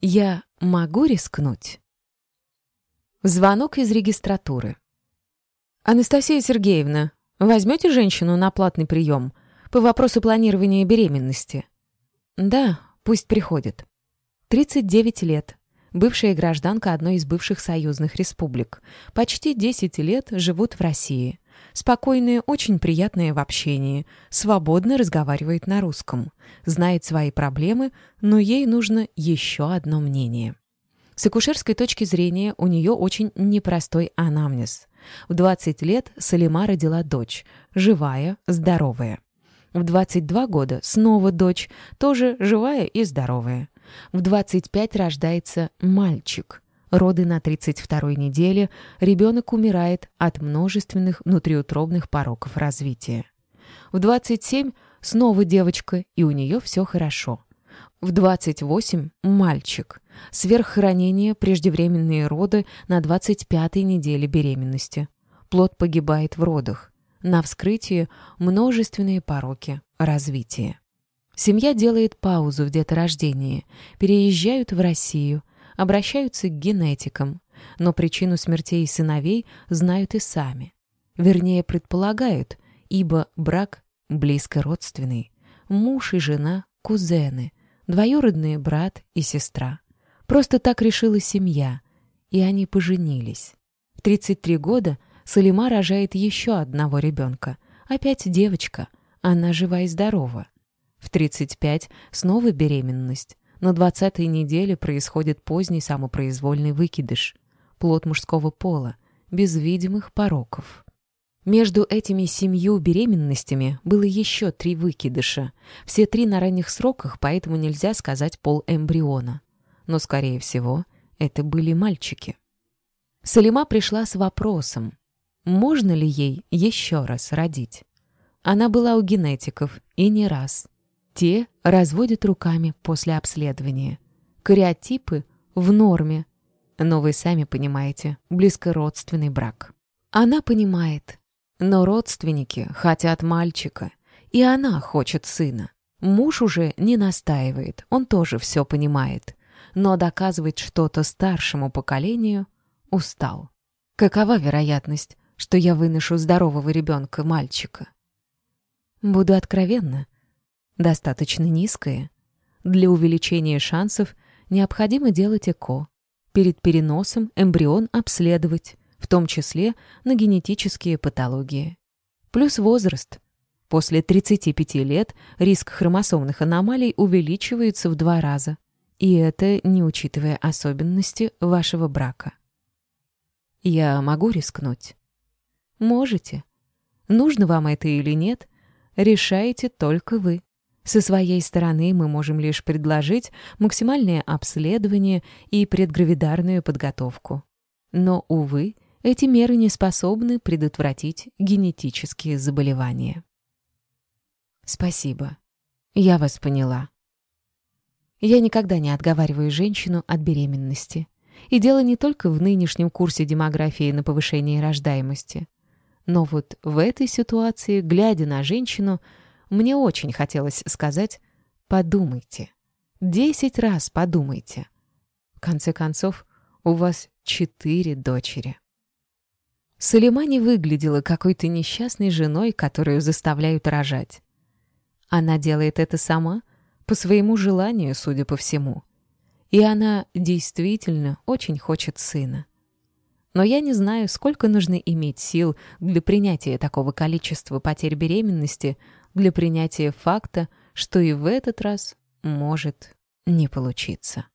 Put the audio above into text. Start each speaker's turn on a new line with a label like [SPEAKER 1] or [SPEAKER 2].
[SPEAKER 1] Я могу рискнуть? Звонок из регистратуры. «Анастасия Сергеевна, возьмете женщину на платный прием по вопросу планирования беременности?» «Да, пусть приходит». 39 лет. Бывшая гражданка одной из бывших союзных республик. Почти 10 лет живут в России. Спокойная, очень приятная в общении. Свободно разговаривает на русском. Знает свои проблемы, но ей нужно еще одно мнение. С акушерской точки зрения у нее очень непростой анамнез. В 20 лет Салима родила дочь, живая, здоровая. В 22 года снова дочь, тоже живая и здоровая. В 25 рождается мальчик. Роды на 32-й неделе, ребенок умирает от множественных внутриутробных пороков развития. В 27 снова девочка, и у нее все хорошо. В 28 – мальчик. Сверххранение, преждевременные роды на 25-й неделе беременности. Плод погибает в родах. На вскрытии множественные пороки развития. Семья делает паузу в деторождении, переезжают в Россию, обращаются к генетикам, но причину смертей сыновей знают и сами. Вернее, предполагают, ибо брак близко родственный. Муж и жена – кузены, двоюродные брат и сестра. Просто так решила семья, и они поженились. В 33 года Салима рожает еще одного ребенка. Опять девочка, она жива и здорова. В 35 снова беременность. На 20-й неделе происходит поздний самопроизвольный выкидыш. Плод мужского пола, без видимых пороков. Между этими семью беременностями было еще три выкидыша. Все три на ранних сроках, поэтому нельзя сказать пол эмбриона. Но, скорее всего, это были мальчики. Салима пришла с вопросом, можно ли ей еще раз родить. Она была у генетиков, и не раз. Те разводят руками после обследования. Кариотипы в норме. Но вы сами понимаете, близкородственный брак. Она понимает. Но родственники хотят мальчика. И она хочет сына. Муж уже не настаивает, он тоже все понимает. Но доказывать что-то старшему поколению устал. Какова вероятность, что я выношу здорового ребенка, мальчика? Буду откровенна достаточно низкое. Для увеличения шансов необходимо делать ЭКО. Перед переносом эмбрион обследовать, в том числе на генетические патологии. Плюс возраст. После 35 лет риск хромосомных аномалий увеличивается в два раза. И это не учитывая особенности вашего брака. Я могу рискнуть? Можете. Нужно вам это или нет, решаете только вы. Со своей стороны мы можем лишь предложить максимальное обследование и предгравидарную подготовку. Но, увы, эти меры не способны предотвратить генетические заболевания. Спасибо. Я вас поняла. Я никогда не отговариваю женщину от беременности. И дело не только в нынешнем курсе демографии на повышение рождаемости. Но вот в этой ситуации, глядя на женщину, мне очень хотелось сказать «подумайте». Десять раз подумайте. В конце концов, у вас четыре дочери. Салима не выглядела какой-то несчастной женой, которую заставляют рожать. Она делает это сама, по своему желанию, судя по всему. И она действительно очень хочет сына. Но я не знаю, сколько нужно иметь сил для принятия такого количества потерь беременности, для принятия факта, что и в этот раз может не получиться.